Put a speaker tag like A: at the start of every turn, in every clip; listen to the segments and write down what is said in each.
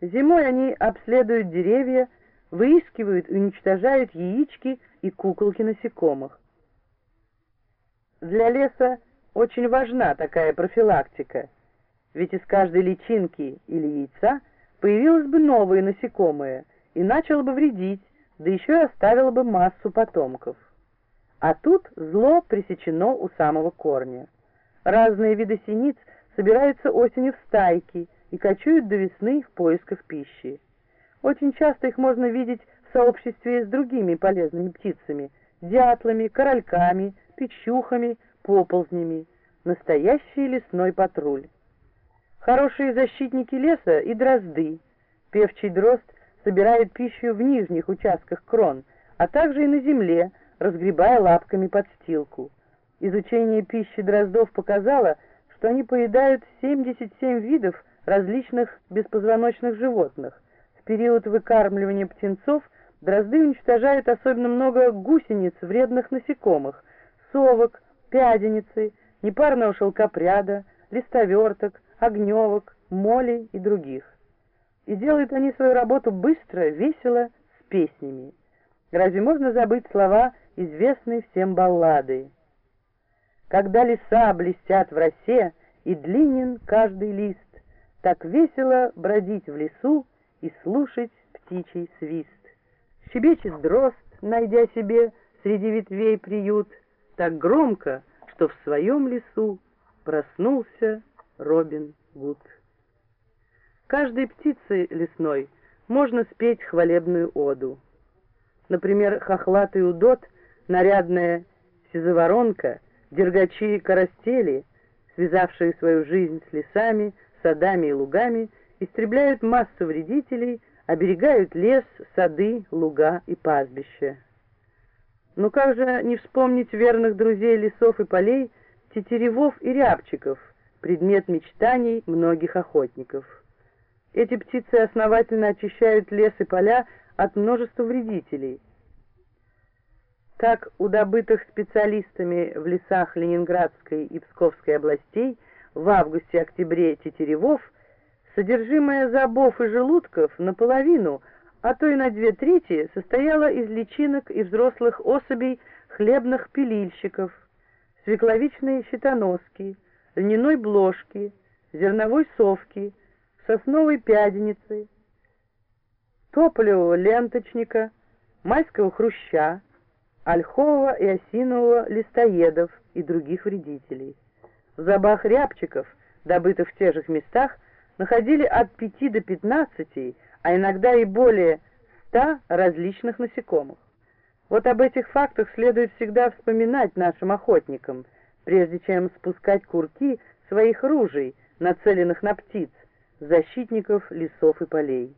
A: Зимой они обследуют деревья, выискивают и уничтожают яички и куколки насекомых. Для леса очень важна такая профилактика, ведь из каждой личинки или яйца появилось бы новое насекомое и начало бы вредить, да еще и оставило бы массу потомков. А тут зло пресечено у самого корня. Разные виды синиц собираются осенью в стайки и кочуют до весны в поисках пищи. Очень часто их можно видеть в сообществе с другими полезными птицами – дятлами, корольками, печухами, поползнями. Настоящий лесной патруль. Хорошие защитники леса и дрозды. Певчий дрозд собирает пищу в нижних участках крон, а также и на земле, разгребая лапками подстилку. Изучение пищи дроздов показало, что они поедают 77 видов различных беспозвоночных животных. В период выкармливания птенцов дрозды уничтожают особенно много гусениц вредных насекомых, совок, пяденицы, непарного шелкопряда, листоверток, огневок, молей и других. И делают они свою работу быстро, весело, с песнями. Разве можно забыть слова известной всем баллады? Когда леса блестят в росе, и длинен каждый лист, так весело бродить в лесу и слушать птичий свист. Щебечет дрозд, найдя себе среди ветвей приют, так громко, что в своем лесу проснулся Робин Гуд. Каждой птице лесной можно спеть хвалебную оду. Например, хохлатый удот, нарядная сизоворонка, дергачи-коростели, связавшие свою жизнь с лесами, садами и лугами, истребляют массу вредителей, оберегают лес, сады, луга и пастбища. Но как же не вспомнить верных друзей лесов и полей, тетеревов и рябчиков, предмет мечтаний многих охотников. Эти птицы основательно очищают лес и поля от множества вредителей. Так у добытых специалистами в лесах Ленинградской и Псковской областей в августе-октябре тетеревов содержимое зобов и желудков наполовину – а то и на две трети состояла из личинок и взрослых особей хлебных пилильщиков, свекловичной щитоноски, льняной бложки, зерновой совки, сосновой пяденицы, тополевого ленточника, майского хруща, ольхового и осинового листоедов и других вредителей. Забах рябчиков, добытых в тех же местах, находили от 5 до 15 а иногда и более ста различных насекомых. Вот об этих фактах следует всегда вспоминать нашим охотникам, прежде чем спускать курки своих ружей, нацеленных на птиц, защитников лесов и полей.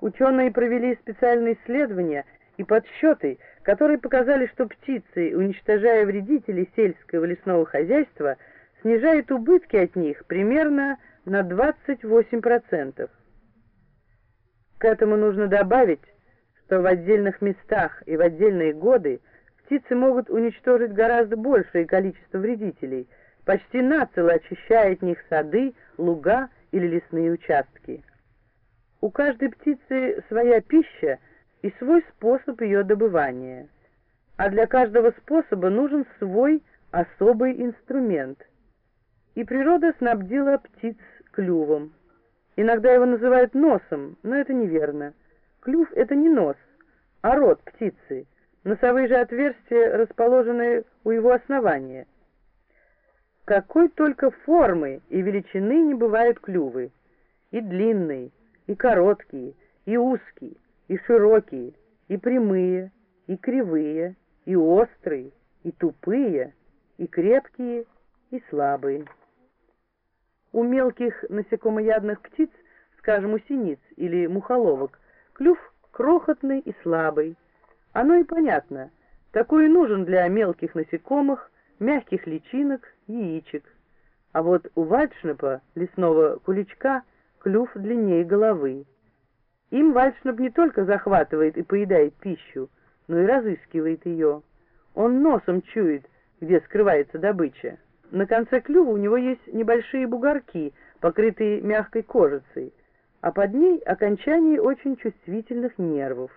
A: Ученые провели специальные исследования и подсчеты, которые показали, что птицы, уничтожая вредителей сельского лесного хозяйства, снижают убытки от них примерно на 28%. К этому нужно добавить, что в отдельных местах и в отдельные годы птицы могут уничтожить гораздо большее количество вредителей, почти нацело очищая от них сады, луга или лесные участки. У каждой птицы своя пища и свой способ ее добывания, а для каждого способа нужен свой особый инструмент. И природа снабдила птиц клювом. Иногда его называют носом, но это неверно. Клюв — это не нос, а рот птицы. Носовые же отверстия расположены у его основания. Какой только формы и величины не бывают клювы. И длинные, и короткие, и узкие, и широкие, и прямые, и кривые, и острые, и тупые, и крепкие, и слабые. У мелких насекомоядных птиц, скажем, у синиц или мухоловок, клюв крохотный и слабый. Оно и понятно. Такой нужен для мелких насекомых, мягких личинок, яичек. А вот у вальшнепа, лесного куличка, клюв длиннее головы. Им вальшнеп не только захватывает и поедает пищу, но и разыскивает ее. Он носом чует, где скрывается добыча. На конце клюва у него есть небольшие бугорки, покрытые мягкой кожицей. а под ней окончаний очень чувствительных нервов.